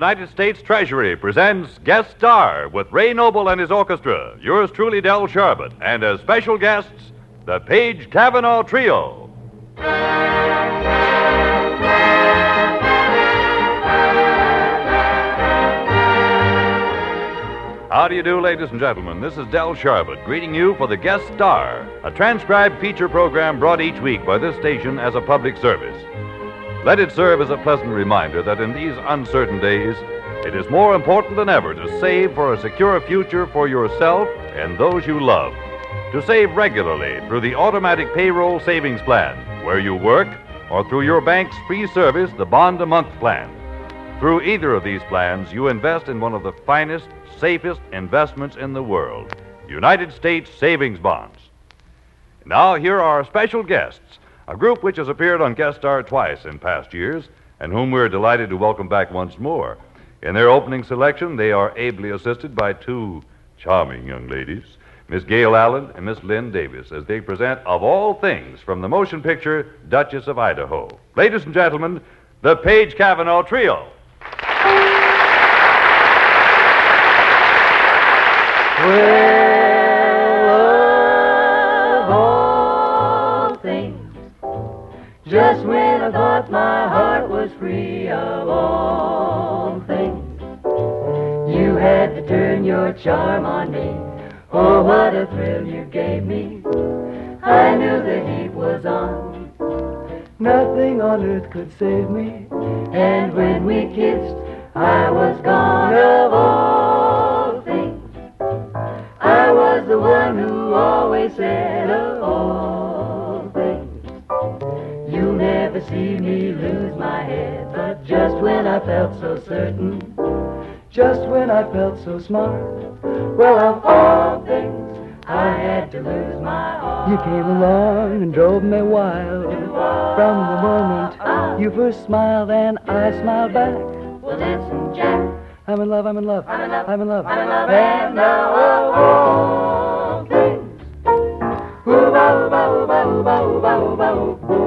United States Treasury presents Guest Star with Ray Noble and his orchestra, yours truly, Del Sharbutt, and as special guests, the Page Cavanaugh Trio. How do you do, ladies and gentlemen? This is Del Sharbutt greeting you for the Guest Star, a transcribed feature program brought each week by this station as a public service. Let it serve as a pleasant reminder that in these uncertain days, it is more important than ever to save for a secure future for yourself and those you love. To save regularly through the automatic payroll savings plan, where you work, or through your bank's free service, the Bond a Month plan. Through either of these plans, you invest in one of the finest, safest investments in the world United States savings bonds. Now, here are our special guests, a group which has appeared on Guest Star twice in past years, and whom we're delighted to welcome back once more. In their opening selection, they are ably assisted by two charming young ladies, Miss Gail Allen and Miss Lynn Davis, as they present, of all things, from the motion picture Duchess of Idaho. Ladies and gentlemen, the Page Cavanaugh Trio. Just when I thought my heart was free of all things, you had to turn your charm on me. Oh, what a thrill you gave me. I knew the heat was on. Nothing on earth could save me. And when we kissed, I was gone of all things. I was the one who always said of See me lose my head, but just when I felt so certain, just when I felt so smart, well, of all things, I had to lose my heart. You came along and drove me wild. From the moment you first smiled and I smiled back. Well, listen, Jack. I'm in love, I'm in love, I'm in love. I'm in love. I'm in love, and now of all things. Ooh-ba, ooh-ba, ooh-ba, ooh-ba, ooh-ba, ooh-ba, ooh-ba. Of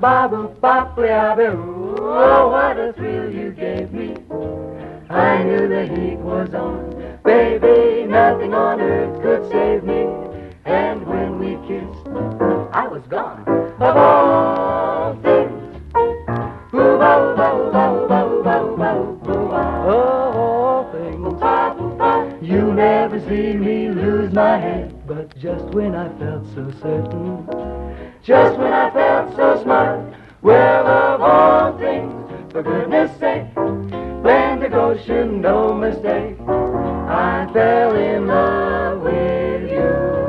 Diabba-ba-boo-bop-lia-boo. Oh, what a thrill you gave me. I knew the heat was on. Baby, nothing on earth could save me. And when we kissed, I was gone. Of all things. Ooh-ba. Of all things. You never see me lose my head. But just when I felt so certain, Just when I felt so smart. Well, of all things, for goodness sake, Atlantic Ocean, no mistake. I fell in love with you.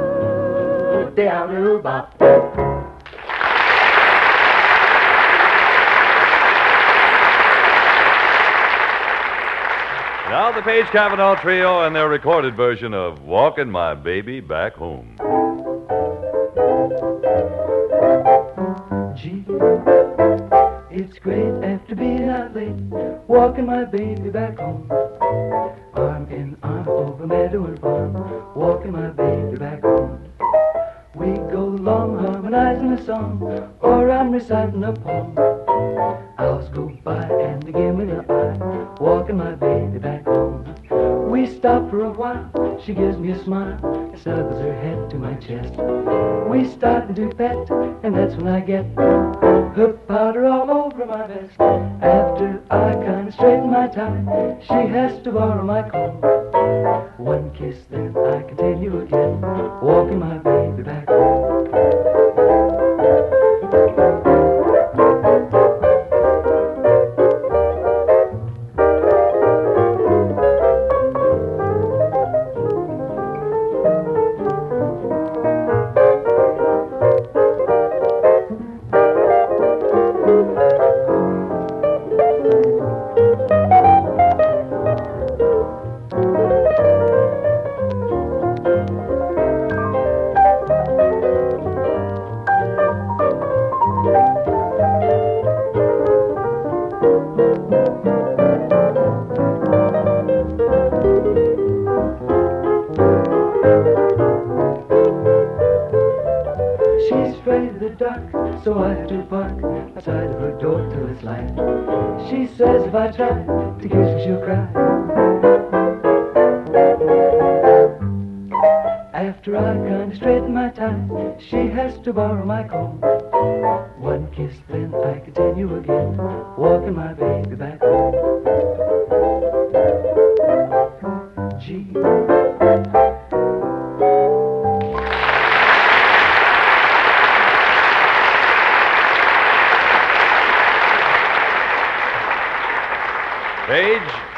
Now, the Page Cavanaugh Trio and their recorded version of Walking My Baby Back Home. It's great after being out late, walking my baby back home. Arm in arm over meadow and farm, walking my baby back home. We go along harmonizing a song, or I'm reciting a poem. Hours go by and they give me the eye, walking my baby back home. We stop for a while, she gives me a smile, and snuggles her head to my chest. We start to pet, and that's when I get her powder all over my vest. After I kinda straighten my tie, she has to borrow my comb. One kiss, then I can tell you again, walking my baby So I have to park outside of her door till it's light. She says if I try to kiss her, she'll cry. After I kinda straighten my tie, she has to borrow my comb. One kiss, then I continue again, walking my baby back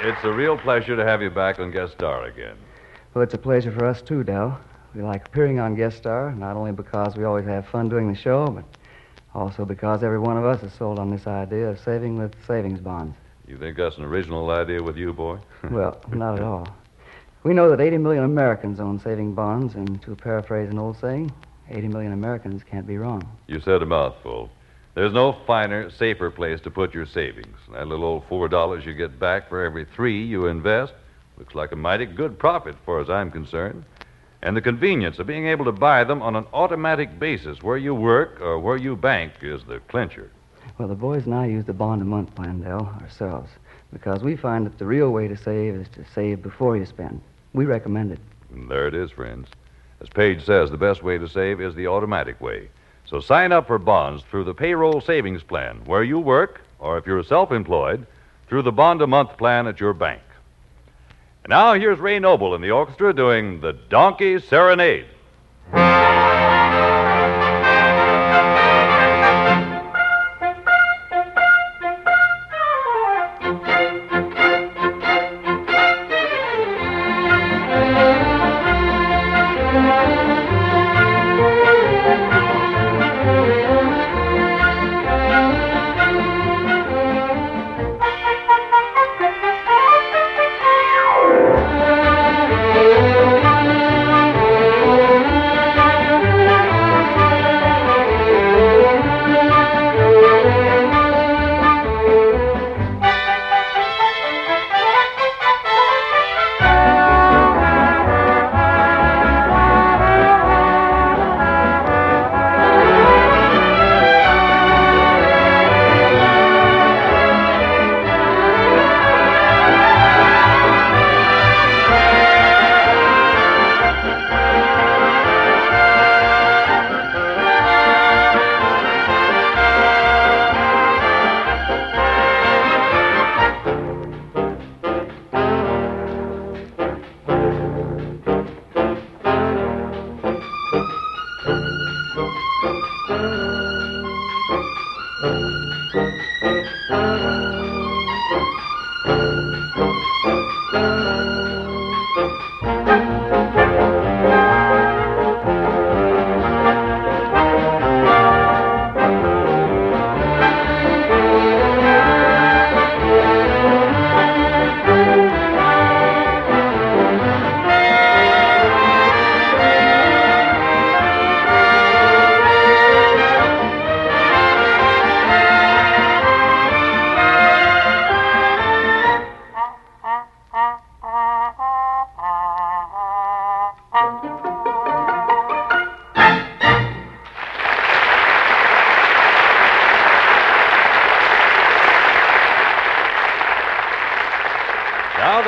it's a real pleasure to have you back on Guest Star again. Well, it's a pleasure for us too, Del. We like appearing on Guest Star, not only because we always have fun doing the show, but also because every one of us is sold on this idea of saving with savings bonds. You think that's an original idea with you, boy? Well, not at all. We know that 80 million Americans own saving bonds, and to paraphrase an old saying, 80 million Americans can't be wrong. You said a mouthful. There's no finer, safer place to put your savings. That little old four dollars you get back for every three you invest looks like a mighty good profit, far as I'm concerned. And the convenience of being able to buy them on an automatic basis where you work or where you bank is the clincher. Well, the boys and I use the bond a month plan, Del, ourselves, because we find that the real way to save is to save before you spend. We recommend it. And there it is, friends. As Page says, the best way to save is the automatic way. So sign up for bonds through the payroll savings plan where you work, or if you're self employed, through the bond a month plan at your bank. And now here's Ray Noble and the orchestra doing the Donkey Serenade. Now the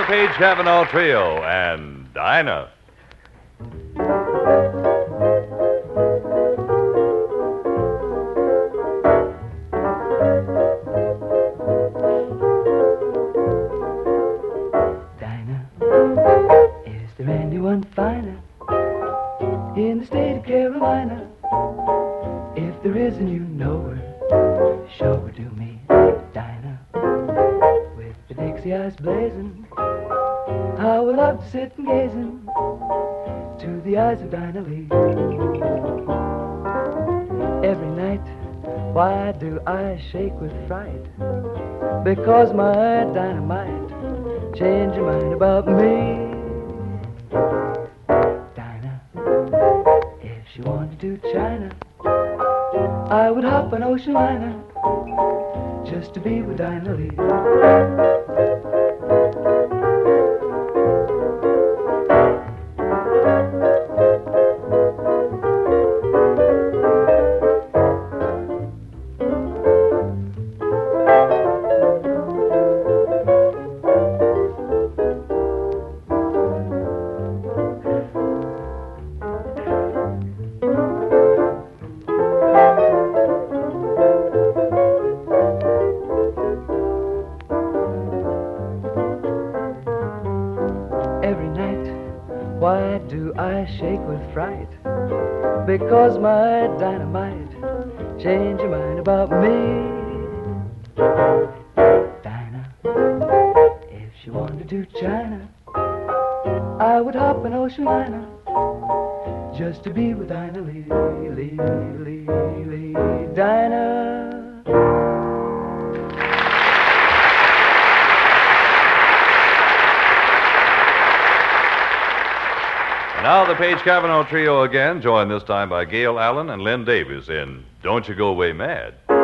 Page Cavanaugh Trio and Dinah. Dinah, is there anyone finer in shake with fright? Because my dynamite change your mind about me. Dinah, if she wanted to China, I would hop an ocean liner just to be with Dinah Lee. Because my dynamite changed your mind about me. Dinah, if she wanted to China, I would hop an ocean liner just to be with Dinah Lee, Lee, Lee, Lee, Dinah. Now the Page Cavanaugh Trio again, joined this time by Gail Allen and Lynn Davis in Don't You Go Away Mad. I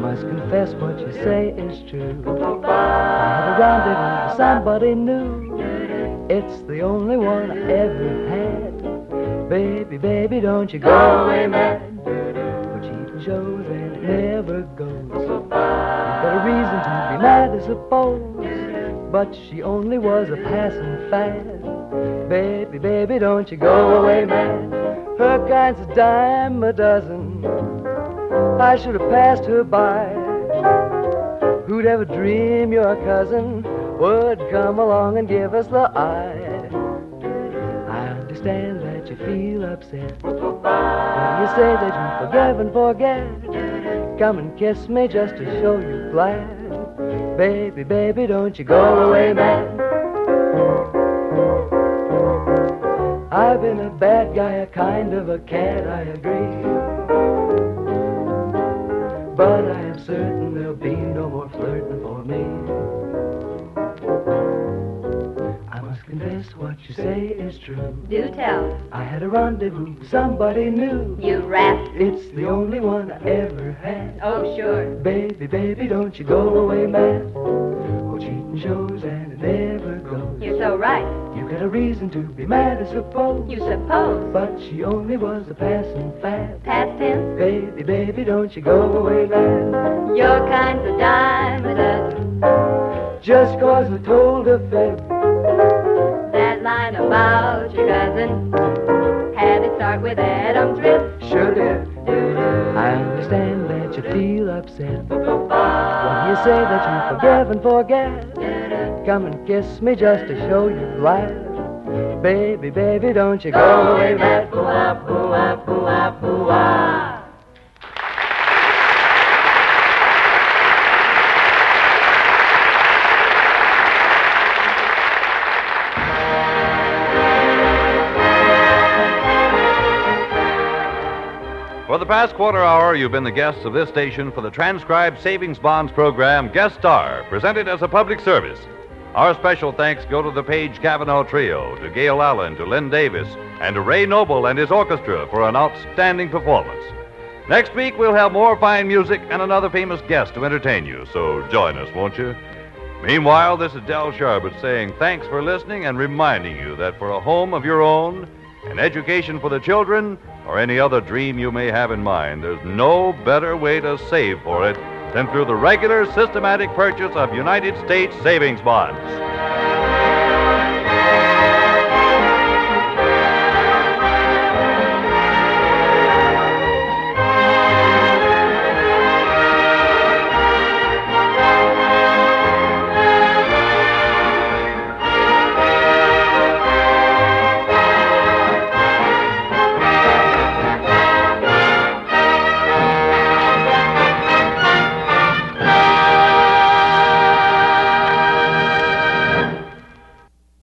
must confess what you say is true. I've a rendezvous with somebody new. It's the only one I ever had. Baby, baby, don't you go away mad. For cheating shows and it never goes. You've got a reason to be mad, I suppose. But she only was a passing fad. Baby, baby, don't you go away mad. Her kind's a dime a dozen. I should have passed her by. Who'd ever dream your cousin would come along and give us the eye? I understand that you feel upset when you say that you forgive and forget. Come and kiss me just to show you glad. Baby, baby, don't you go away mad. I've been a bad guy, a kind of a cat, I agree. But I am certain there'll be no more flirting for me. What you say is true. Do tell. I had a rendezvous with somebody new. You rat. It's the only one I ever had. Oh, sure. Baby, baby, don't you go away mad. Oh, cheating shows and it never goes. You're so right. You got a reason to be mad, I suppose. You suppose. But she only was a passing fad. Past tense. Baby, baby, don't you go away mad. Your kind's a dime a dozen. Just cause I told a fib. Line about your cousin had it start with Adam's rib. Sure did. I understand that you feel upset when you say that you forgive and forget. Come and kiss me just to show you glad. Baby, baby, don't you go away the past quarter hour, you've been the guests of this station for the transcribed Savings Bonds program Guest Star, presented as a public service. Our special thanks go to the Page Cavanaugh Trio, to Gail Allen, to Lynn Davis, and to Ray Noble and his orchestra for an outstanding performance. Next week, we'll have more fine music and another famous guest to entertain you, so join us, won't you? Meanwhile, this is Del Sharbutt saying thanks for listening and reminding you that for a home of your own, an education for the children, or any other dream you may have in mind, there's no better way to save for it than through the regular systematic purchase of United States savings bonds.